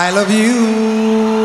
I love you.